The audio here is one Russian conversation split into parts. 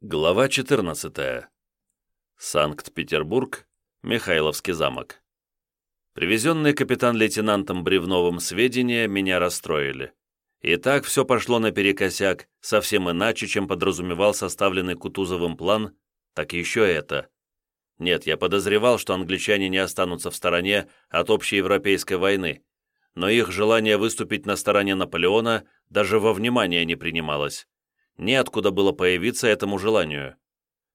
Глава 14. Санкт-Петербург, Михайловский замок. Привезенные капитан-лейтенантом Бревновым сведения меня расстроили. И так все пошло наперекосяк, совсем иначе, чем подразумевал составленный Кутузовым план, так еще это. Нет, я подозревал, что англичане не останутся в стороне от общей европейской войны, но их желание выступить на стороне Наполеона даже во внимание не принималось неоткуда было появиться этому желанию.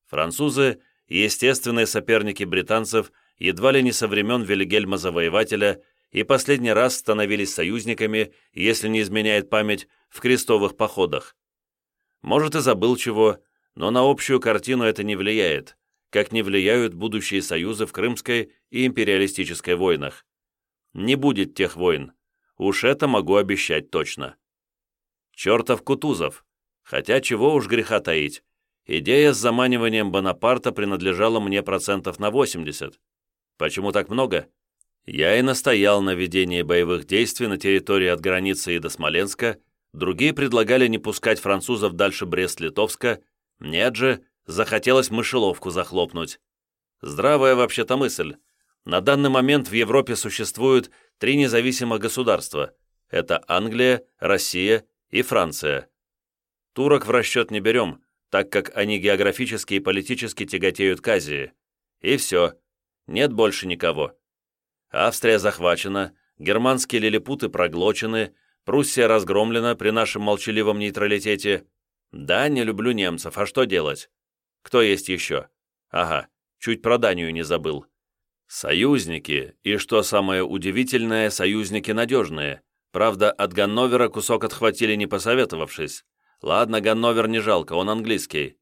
Французы – естественные соперники британцев едва ли не со времен Вильгельма Завоевателя и последний раз становились союзниками, если не изменяет память, в крестовых походах. Может и забыл чего, но на общую картину это не влияет, как не влияют будущие союзы в Крымской и империалистической войнах. Не будет тех войн, уж это могу обещать точно. Чертов Кутузов, Хотя чего уж греха таить, идея с заманиванием Бонапарта принадлежала мне процентов на 80. Почему так много? Я и настоял на ведении боевых действий на территории от границы и до Смоленска, другие предлагали не пускать французов дальше Брест-Литовска, нет же, захотелось мышеловку захлопнуть. Здравая вообще-то мысль. На данный момент в Европе существуют три независимых государства. Это Англия, Россия и Франция. Турок в расчет не берем, так как они географически и политически тяготеют к Азии. И все. Нет больше никого. Австрия захвачена, германские лилипуты проглочены, Пруссия разгромлена при нашем молчаливом нейтралитете. Да, не люблю немцев, а что делать? Кто есть еще? Ага, чуть про Данию не забыл. Союзники, и что самое удивительное, союзники надежные. Правда, от Ганновера кусок отхватили, не посоветовавшись. Ладно, Ганновер не жалко, он английский.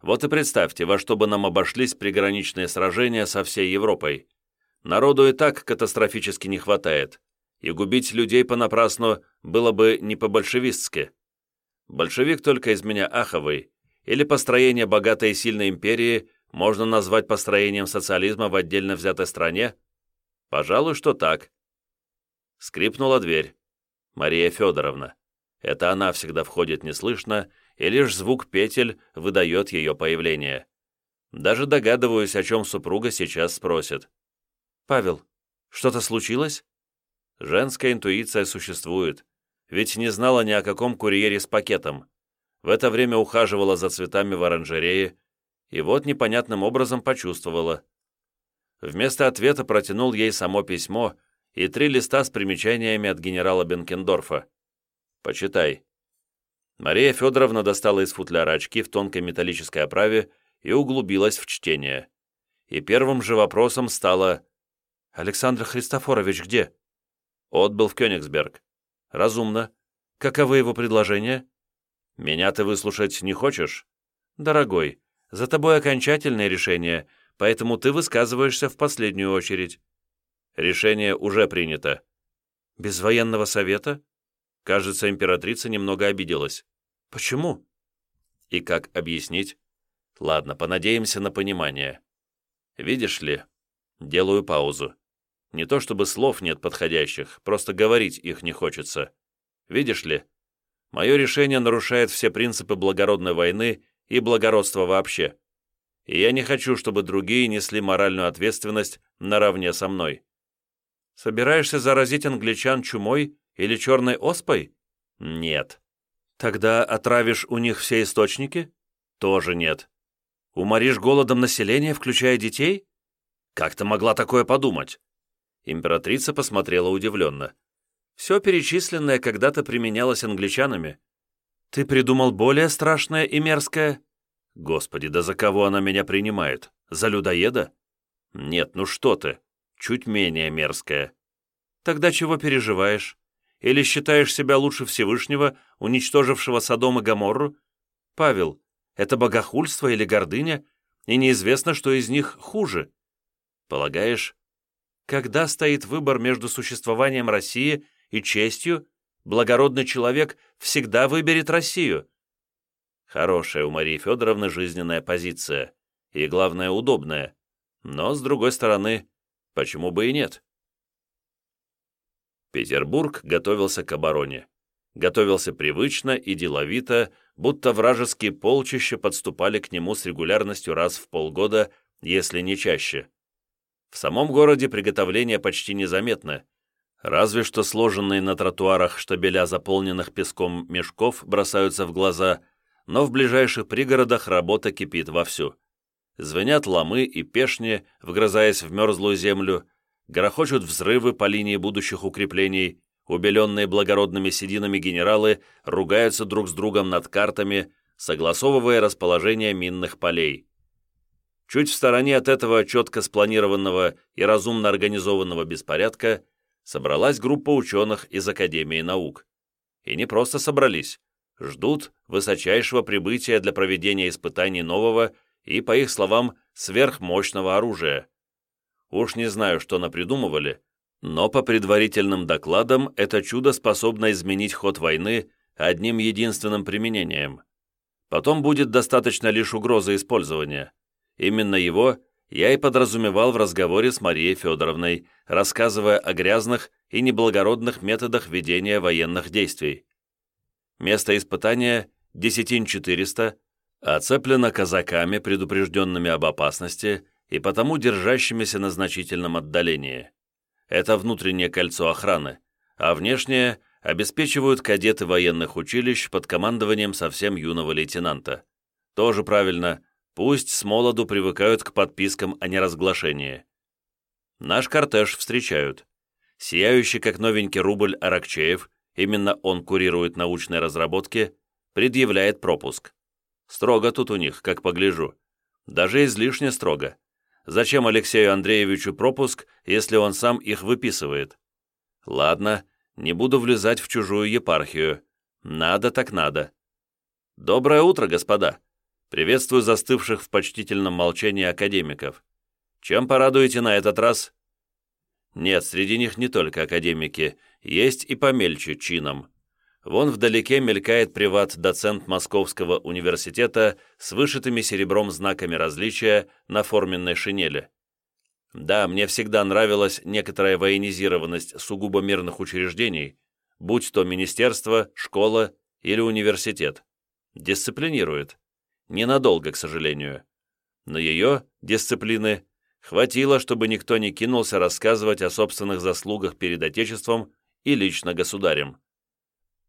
Вот и представьте, во что бы нам обошлись приграничные сражения со всей Европой. Народу и так катастрофически не хватает, и губить людей понапрасну было бы не по-большевистски. Большевик только из меня аховый, или построение богатой и сильной империи можно назвать построением социализма в отдельно взятой стране? Пожалуй, что так. Скрипнула дверь. Мария Федоровна. Это она всегда входит неслышно, и лишь звук петель выдает ее появление. Даже догадываюсь, о чем супруга сейчас спросит. «Павел, что-то случилось?» Женская интуиция существует, ведь не знала ни о каком курьере с пакетом. В это время ухаживала за цветами в оранжерее, и вот непонятным образом почувствовала. Вместо ответа протянул ей само письмо и три листа с примечаниями от генерала Бенкендорфа. Почитай». Мария Федоровна достала из футляра очки в тонкой металлической оправе и углубилась в чтение. И первым же вопросом стало «Александр Христофорович где?» «Отбыл в Кёнигсберг». «Разумно. Каковы его предложения?» «Меня ты выслушать не хочешь?» «Дорогой, за тобой окончательное решение, поэтому ты высказываешься в последнюю очередь». «Решение уже принято». «Без военного совета?» Кажется, императрица немного обиделась. Почему? И как объяснить? Ладно, понадеемся на понимание. Видишь ли, делаю паузу. Не то чтобы слов нет подходящих, просто говорить их не хочется. Видишь ли, мое решение нарушает все принципы благородной войны и благородства вообще. И я не хочу, чтобы другие несли моральную ответственность наравне со мной. Собираешься заразить англичан чумой или черной оспой? Нет. Тогда отравишь у них все источники? Тоже нет. Уморишь голодом население, включая детей? Как ты могла такое подумать? Императрица посмотрела удивленно. Все перечисленное когда-то применялось англичанами. Ты придумал более страшное и мерзкое? Господи, да за кого она меня принимает? За людоеда? Нет, ну что ты, чуть менее мерзкое. Тогда чего переживаешь? Или считаешь себя лучше Всевышнего, уничтожившего Содом и Гоморру? Павел, это богохульство или гордыня, и неизвестно, что из них хуже. Полагаешь, когда стоит выбор между существованием России и честью, благородный человек всегда выберет Россию? Хорошая у Марии Федоровны жизненная позиция, и, главное, удобная. Но, с другой стороны, почему бы и нет? Петербург готовился к обороне. Готовился привычно и деловито, будто вражеские полчища подступали к нему с регулярностью раз в полгода, если не чаще. В самом городе приготовления почти незаметны, разве что сложенные на тротуарах штабеля заполненных песком мешков бросаются в глаза, но в ближайших пригородах работа кипит вовсю. Звенят ломы и пешни, вгрызаясь в мерзлую землю, грохочут взрывы по линии будущих укреплений, убеленные благородными сединами генералы ругаются друг с другом над картами, согласовывая расположение минных полей. Чуть в стороне от этого четко спланированного и разумно организованного беспорядка собралась группа ученых из Академии наук. И не просто собрались, ждут высочайшего прибытия для проведения испытаний нового и, по их словам, сверхмощного оружия. Уж не знаю, что напридумывали, но по предварительным докладам это чудо способно изменить ход войны одним единственным применением. Потом будет достаточно лишь угрозы использования. Именно его я и подразумевал в разговоре с Марией Федоровной, рассказывая о грязных и неблагородных методах ведения военных действий. Место испытания – Десятин 400, оцеплено казаками, предупрежденными об опасности и потому держащимися на значительном отдалении. Это внутреннее кольцо охраны, а внешнее обеспечивают кадеты военных училищ под командованием совсем юного лейтенанта. Тоже правильно, Пусть с молоду привыкают к подпискам о неразглашении. Наш кортеж встречают. Сияющий как новенький рубль Аракчеев, именно он курирует научные разработки, предъявляет пропуск. Строго тут у них, как погляжу. Даже излишне строго. Зачем Алексею Андреевичу пропуск, если он сам их выписывает? Ладно, не буду влезать в чужую епархию. Надо так надо. Доброе утро, господа. Приветствую застывших в почтительном молчании академиков. Чем порадуете на этот раз? Нет, среди них не только академики, есть и помельче чином. Вон вдалеке мелькает приват-доцент Московского университета с вышитыми серебром знаками различия на форменной шинели. Да, мне всегда нравилась некоторая военизированность сугубо мирных учреждений, будь то министерство, школа или университет. Дисциплинирует. Ненадолго, к сожалению. Но ее, дисциплины, хватило, чтобы никто не кинулся рассказывать о собственных заслугах перед Отечеством и лично государем.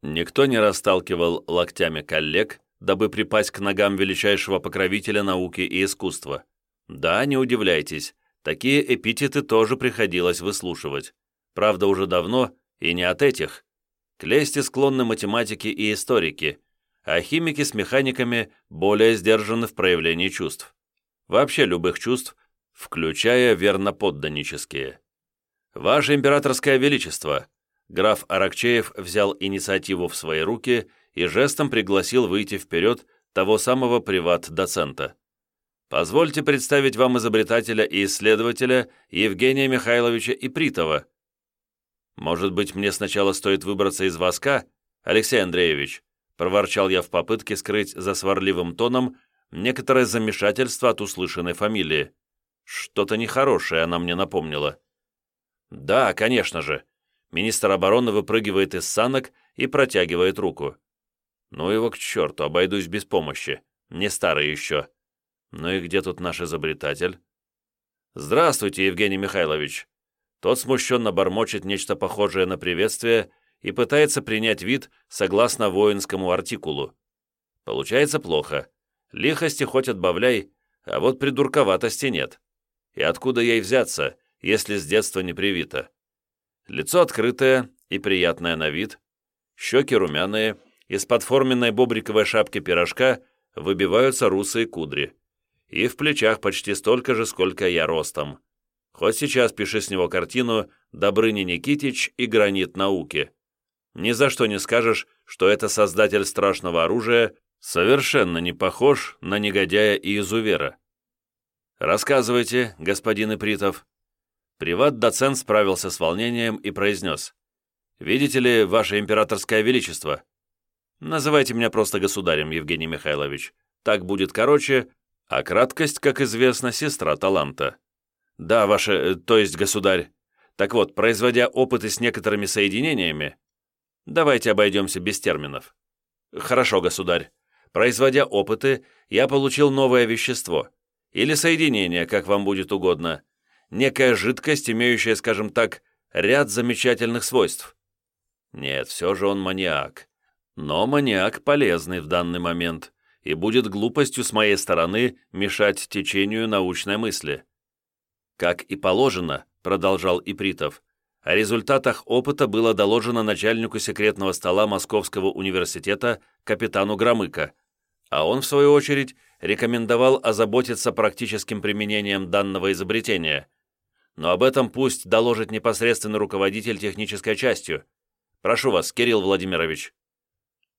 Никто не расталкивал локтями коллег, дабы припасть к ногам величайшего покровителя науки и искусства. Да, не удивляйтесь, такие эпитеты тоже приходилось выслушивать. Правда, уже давно, и не от этих. К лести склонны математики и историки, а химики с механиками более сдержаны в проявлении чувств. Вообще любых чувств, включая верноподданнические. «Ваше императорское величество!» Граф Аракчеев взял инициативу в свои руки и жестом пригласил выйти вперед того самого приват-доцента. «Позвольте представить вам изобретателя и исследователя Евгения Михайловича Ипритова». «Может быть, мне сначала стоит выбраться из воска, Алексей Андреевич?» проворчал я в попытке скрыть за сварливым тоном некоторое замешательство от услышанной фамилии. Что-то нехорошее она мне напомнила. «Да, конечно же». Министр обороны выпрыгивает из санок и протягивает руку. «Ну его к черту, обойдусь без помощи. Не старый еще. Ну и где тут наш изобретатель?» «Здравствуйте, Евгений Михайлович». Тот смущенно бормочет нечто похожее на приветствие и пытается принять вид согласно воинскому артикулу. Получается плохо. Лихости хоть отбавляй, а вот придурковатости нет. И откуда ей взяться, если с детства не привито? Лицо открытое и приятное на вид, щеки румяные, из-под форменной бобриковой шапки пирожка выбиваются русые кудри. И в плечах почти столько же, сколько я ростом. Хоть сейчас пиши с него картину «Добрыня Никитич и гранит науки». Ни за что не скажешь, что это создатель страшного оружия совершенно не похож на негодяя и изувера. «Рассказывайте, господин Ипритов». Приват-доцент справился с волнением и произнес. «Видите ли, ваше императорское величество?» «Называйте меня просто государем, Евгений Михайлович. Так будет короче, а краткость, как известно, сестра таланта». «Да, ваше, э, то есть государь. Так вот, производя опыты с некоторыми соединениями, Давайте обойдемся без терминов. Хорошо, государь. Производя опыты, я получил новое вещество. Или соединение, как вам будет угодно. Некая жидкость, имеющая, скажем так, ряд замечательных свойств. Нет, все же он маньяк. Но маньяк полезный в данный момент, и будет глупостью с моей стороны мешать течению научной мысли. Как и положено, продолжал Ипритов, о результатах опыта было доложено начальнику секретного стола Московского университета капитану Громыко, а он, в свою очередь, рекомендовал озаботиться практическим применением данного изобретения. Но об этом пусть доложит непосредственный руководитель технической частью. Прошу вас, Кирилл Владимирович.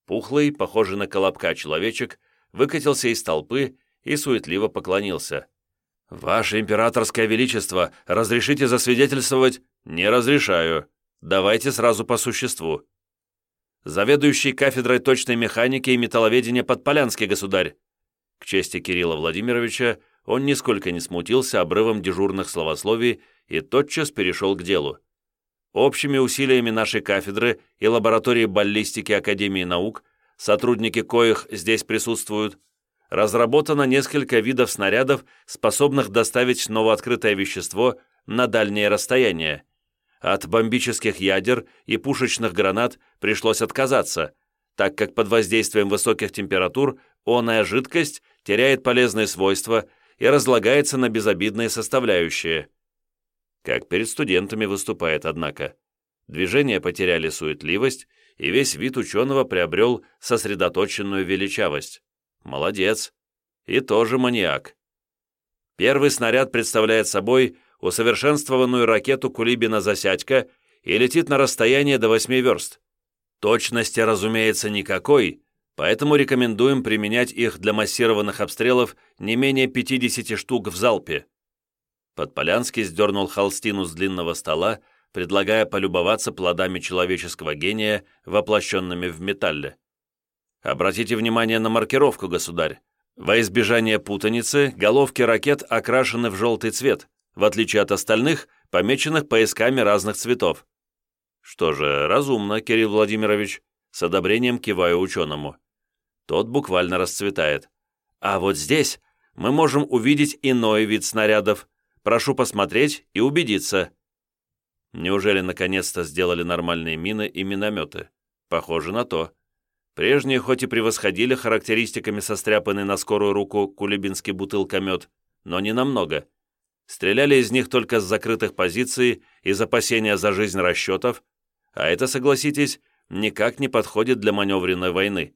Пухлый, похожий на колобка человечек, выкатился из толпы и суетливо поклонился. «Ваше императорское величество, разрешите засвидетельствовать?» «Не разрешаю. Давайте сразу по существу». «Заведующий кафедрой точной механики и металловедения Подполянский государь». К чести Кирилла Владимировича, он нисколько не смутился обрывом дежурных словословий и тотчас перешел к делу. Общими усилиями нашей кафедры и лаборатории баллистики Академии наук, сотрудники коих здесь присутствуют, разработано несколько видов снарядов, способных доставить новооткрытое вещество на дальние расстояния. От бомбических ядер и пушечных гранат пришлось отказаться, так как под воздействием высоких температур оная жидкость теряет полезные свойства и разлагается на безобидные составляющие. Как перед студентами выступает, однако. Движения потеряли суетливость, и весь вид ученого приобрел сосредоточенную величавость. Молодец. И тоже маньяк. Первый снаряд представляет собой усовершенствованную ракету Кулибина-Засядька и летит на расстояние до 8 верст. Точности, разумеется, никакой, поэтому рекомендуем применять их для массированных обстрелов не менее 50 штук в залпе. Подполянский сдернул холстину с длинного стола, предлагая полюбоваться плодами человеческого гения, воплощенными в металле. Обратите внимание на маркировку, государь. Во избежание путаницы головки ракет окрашены в желтый цвет, в отличие от остальных, помеченных поисками разных цветов. Что же, разумно, Кирилл Владимирович, с одобрением киваю ученому. Тот буквально расцветает. А вот здесь мы можем увидеть иной вид снарядов. Прошу посмотреть и убедиться. Неужели наконец-то сделали нормальные мины и минометы? Похоже на то. Прежние хоть и превосходили характеристиками состряпанный на скорую руку кулибинский бутылкомет, но не намного. Стреляли из них только с закрытых позиций из опасения за жизнь расчетов, а это, согласитесь, никак не подходит для маневренной войны.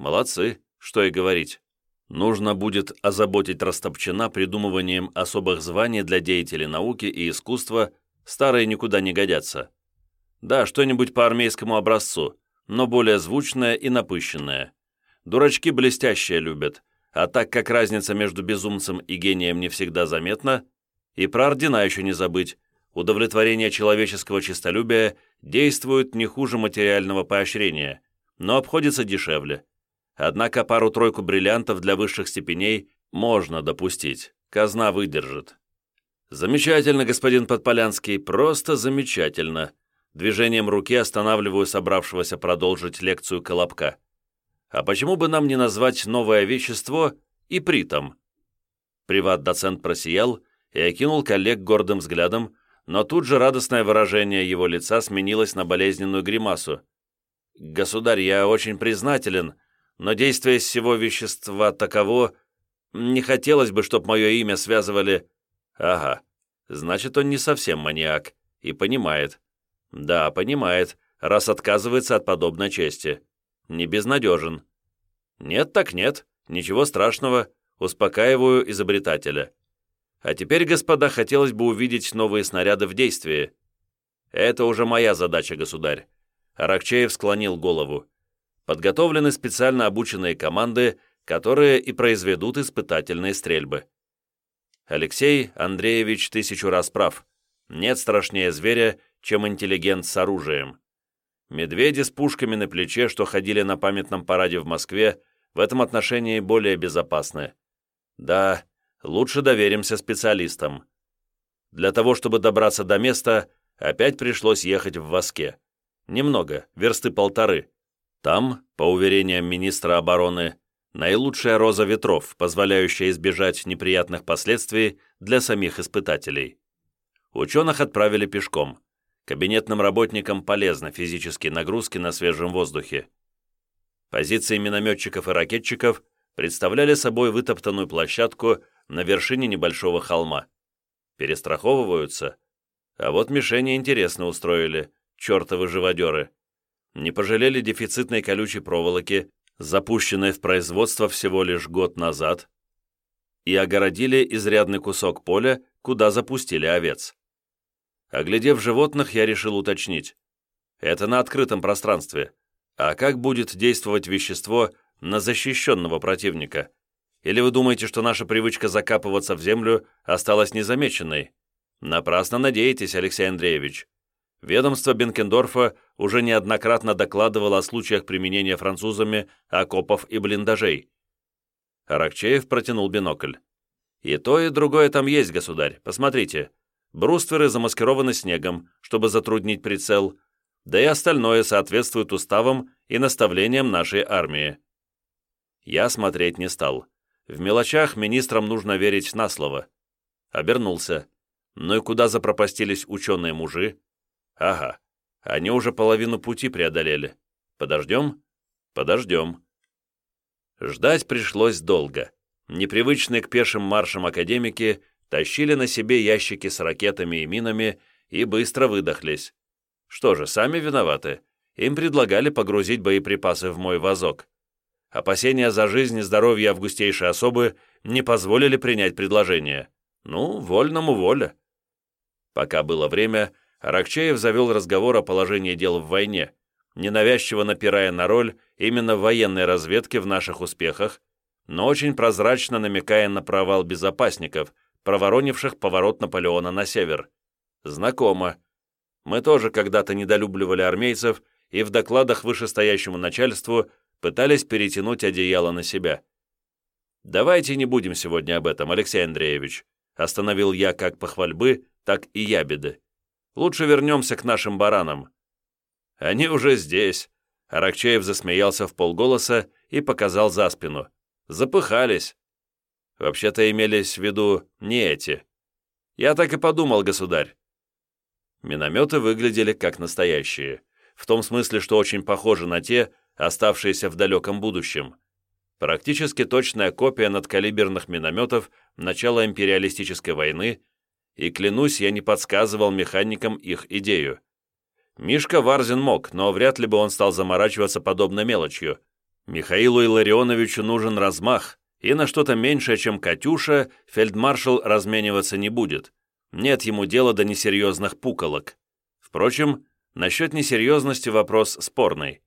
Молодцы, что и говорить. Нужно будет озаботить Растопчина придумыванием особых званий для деятелей науки и искусства, старые никуда не годятся. Да, что-нибудь по армейскому образцу, но более звучное и напыщенное. Дурачки блестящие любят, а так как разница между безумцем и гением не всегда заметна, и про ордена еще не забыть, удовлетворение человеческого честолюбия действует не хуже материального поощрения, но обходится дешевле. Однако пару-тройку бриллиантов для высших степеней можно допустить, казна выдержит. «Замечательно, господин Подполянский, просто замечательно!» Движением руки останавливаю собравшегося продолжить лекцию Колобка. А почему бы нам не назвать новое вещество ипритом? Приват-доцент просиял и окинул коллег гордым взглядом, но тут же радостное выражение его лица сменилось на болезненную гримасу. «Государь, я очень признателен, но действие всего вещества таково... Не хотелось бы, чтоб мое имя связывали...» «Ага, значит, он не совсем маньяк и понимает». «Да, понимает, раз отказывается от подобной чести не безнадежен. Нет так нет, ничего страшного, успокаиваю изобретателя. А теперь, господа, хотелось бы увидеть новые снаряды в действии. Это уже моя задача, государь. Аракчеев склонил голову. Подготовлены специально обученные команды, которые и произведут испытательные стрельбы. Алексей Андреевич тысячу раз прав. Нет страшнее зверя, чем интеллигент с оружием. Медведи с пушками на плече, что ходили на памятном параде в Москве, в этом отношении более безопасны. Да, лучше доверимся специалистам. Для того, чтобы добраться до места, опять пришлось ехать в Воске. Немного, версты полторы. Там, по уверениям министра обороны, Наилучшая роза ветров, позволяющая избежать неприятных последствий для самих испытателей. Ученых отправили пешком. Кабинетным работникам полезны физические нагрузки на свежем воздухе. Позиции минометчиков и ракетчиков представляли собой вытоптанную площадку на вершине небольшого холма. Перестраховываются. А вот мишени интересно устроили, чертовы живодеры. Не пожалели дефицитной колючей проволоки, запущенной в производство всего лишь год назад, и огородили изрядный кусок поля, куда запустили овец. Оглядев животных, я решил уточнить. Это на открытом пространстве. А как будет действовать вещество на защищенного противника? Или вы думаете, что наша привычка закапываться в землю осталась незамеченной? Напрасно надеетесь, Алексей Андреевич. Ведомство Бенкендорфа уже неоднократно докладывало о случаях применения французами окопов и блиндажей. Аракчеев протянул бинокль. «И то, и другое там есть, государь. Посмотрите. Брустверы замаскированы снегом, чтобы затруднить прицел, да и остальное соответствует уставам и наставлениям нашей армии. Я смотреть не стал. В мелочах министрам нужно верить на слово. Обернулся. Ну и куда запропастились ученые-мужи? Ага, они уже половину пути преодолели. Подождем? Подождем. Ждать пришлось долго. Непривычные к пешим маршам академики тащили на себе ящики с ракетами и минами и быстро выдохлись. Что же, сами виноваты. Им предлагали погрузить боеприпасы в мой вазок. Опасения за жизнь и здоровье августейшей особы не позволили принять предложение. Ну, вольному воля. Пока было время, Аракчеев завел разговор о положении дел в войне, ненавязчиво напирая на роль именно военной разведки в наших успехах, но очень прозрачно намекая на провал безопасников, проворонивших поворот Наполеона на север. Знакомо. Мы тоже когда-то недолюбливали армейцев и в докладах вышестоящему начальству пытались перетянуть одеяло на себя. «Давайте не будем сегодня об этом, Алексей Андреевич», остановил я как похвальбы, так и ябеды. «Лучше вернемся к нашим баранам». «Они уже здесь», Аракчеев засмеялся в полголоса и показал за спину. «Запыхались. Вообще-то имелись в виду не эти. Я так и подумал, государь. Минометы выглядели как настоящие, в том смысле, что очень похожи на те, оставшиеся в далеком будущем. Практически точная копия надкалиберных минометов начала империалистической войны, и, клянусь, я не подсказывал механикам их идею. Мишка Варзин мог, но вряд ли бы он стал заморачиваться подобной мелочью. Михаилу Илларионовичу нужен размах, и на что-то меньшее, чем «Катюша», фельдмаршал размениваться не будет. Нет ему дела до несерьезных пуколок. Впрочем, насчет несерьезности вопрос спорный.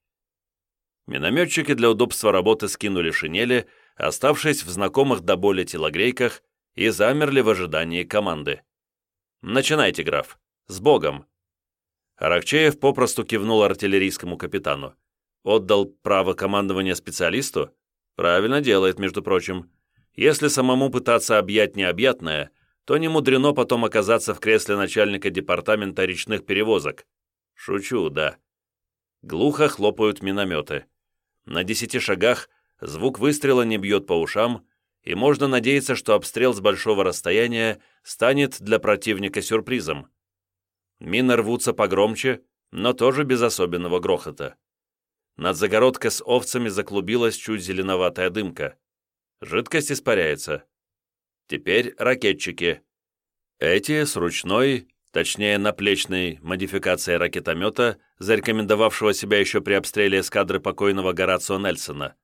Минометчики для удобства работы скинули шинели, оставшись в знакомых до боли телогрейках, и замерли в ожидании команды. «Начинайте, граф. С Богом!» Аракчеев попросту кивнул артиллерийскому капитану. Отдал право командования специалисту? Правильно делает, между прочим. Если самому пытаться объять необъятное, то не мудрено потом оказаться в кресле начальника департамента речных перевозок. Шучу, да. Глухо хлопают минометы. На десяти шагах звук выстрела не бьет по ушам, и можно надеяться, что обстрел с большого расстояния станет для противника сюрпризом. Мины рвутся погромче, но тоже без особенного грохота. Над загородкой с овцами заклубилась чуть зеленоватая дымка. Жидкость испаряется. Теперь ракетчики. Эти с ручной, точнее наплечной модификацией ракетомета, зарекомендовавшего себя еще при обстреле эскадры покойного Горацио Нельсона.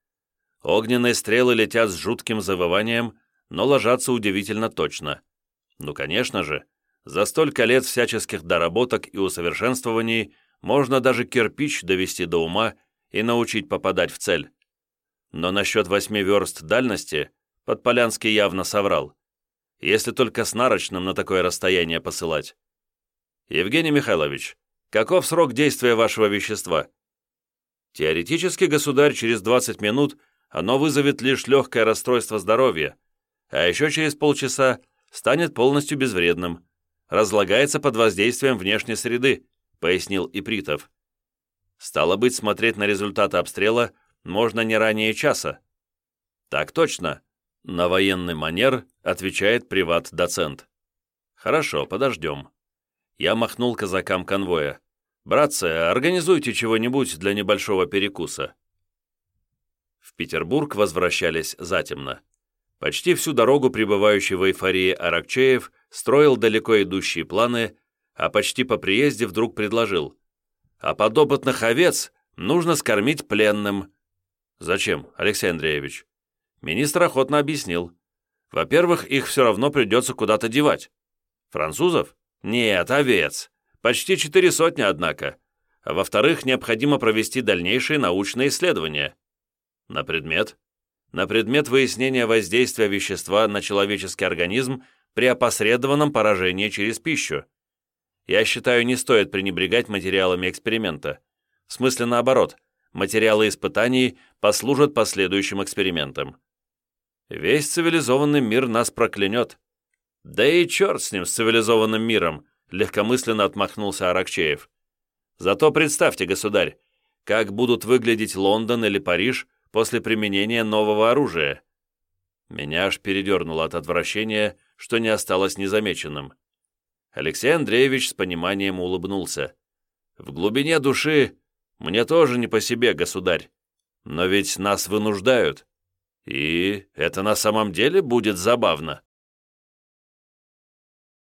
Огненные стрелы летят с жутким завыванием, но ложатся удивительно точно. Ну, конечно же, за столько лет всяческих доработок и усовершенствований можно даже кирпич довести до ума и научить попадать в цель. Но насчет восьми верст дальности Подполянский явно соврал. Если только с нарочным на такое расстояние посылать. Евгений Михайлович, каков срок действия вашего вещества? Теоретически, государь, через 20 минут оно вызовет лишь легкое расстройство здоровья, а еще через полчаса станет полностью безвредным, разлагается под воздействием внешней среды, пояснил Ипритов. Стало быть, смотреть на результаты обстрела можно не ранее часа. Так точно. На военный манер отвечает приват-доцент. Хорошо, подождем. Я махнул казакам конвоя. «Братцы, организуйте чего-нибудь для небольшого перекуса». В Петербург возвращались затемно. Почти всю дорогу пребывающий в эйфории Аракчеев строил далеко идущие планы, а почти по приезде вдруг предложил. «А подопытных овец нужно скормить пленным». «Зачем, Алексей Андреевич?» Министр охотно объяснил. «Во-первых, их все равно придется куда-то девать. Французов? Нет, овец. Почти четыре сотни, однако. А во-вторых, необходимо провести дальнейшие научные исследования». «На предмет?» на предмет выяснения воздействия вещества на человеческий организм при опосредованном поражении через пищу. Я считаю, не стоит пренебрегать материалами эксперимента. В смысле наоборот, материалы испытаний послужат последующим экспериментам. Весь цивилизованный мир нас проклянет. Да и черт с ним, с цивилизованным миром, легкомысленно отмахнулся Аракчеев. Зато представьте, государь, как будут выглядеть Лондон или Париж – после применения нового оружия. Меня аж передернуло от отвращения, что не осталось незамеченным. Алексей Андреевич с пониманием улыбнулся. «В глубине души мне тоже не по себе, государь. Но ведь нас вынуждают. И это на самом деле будет забавно».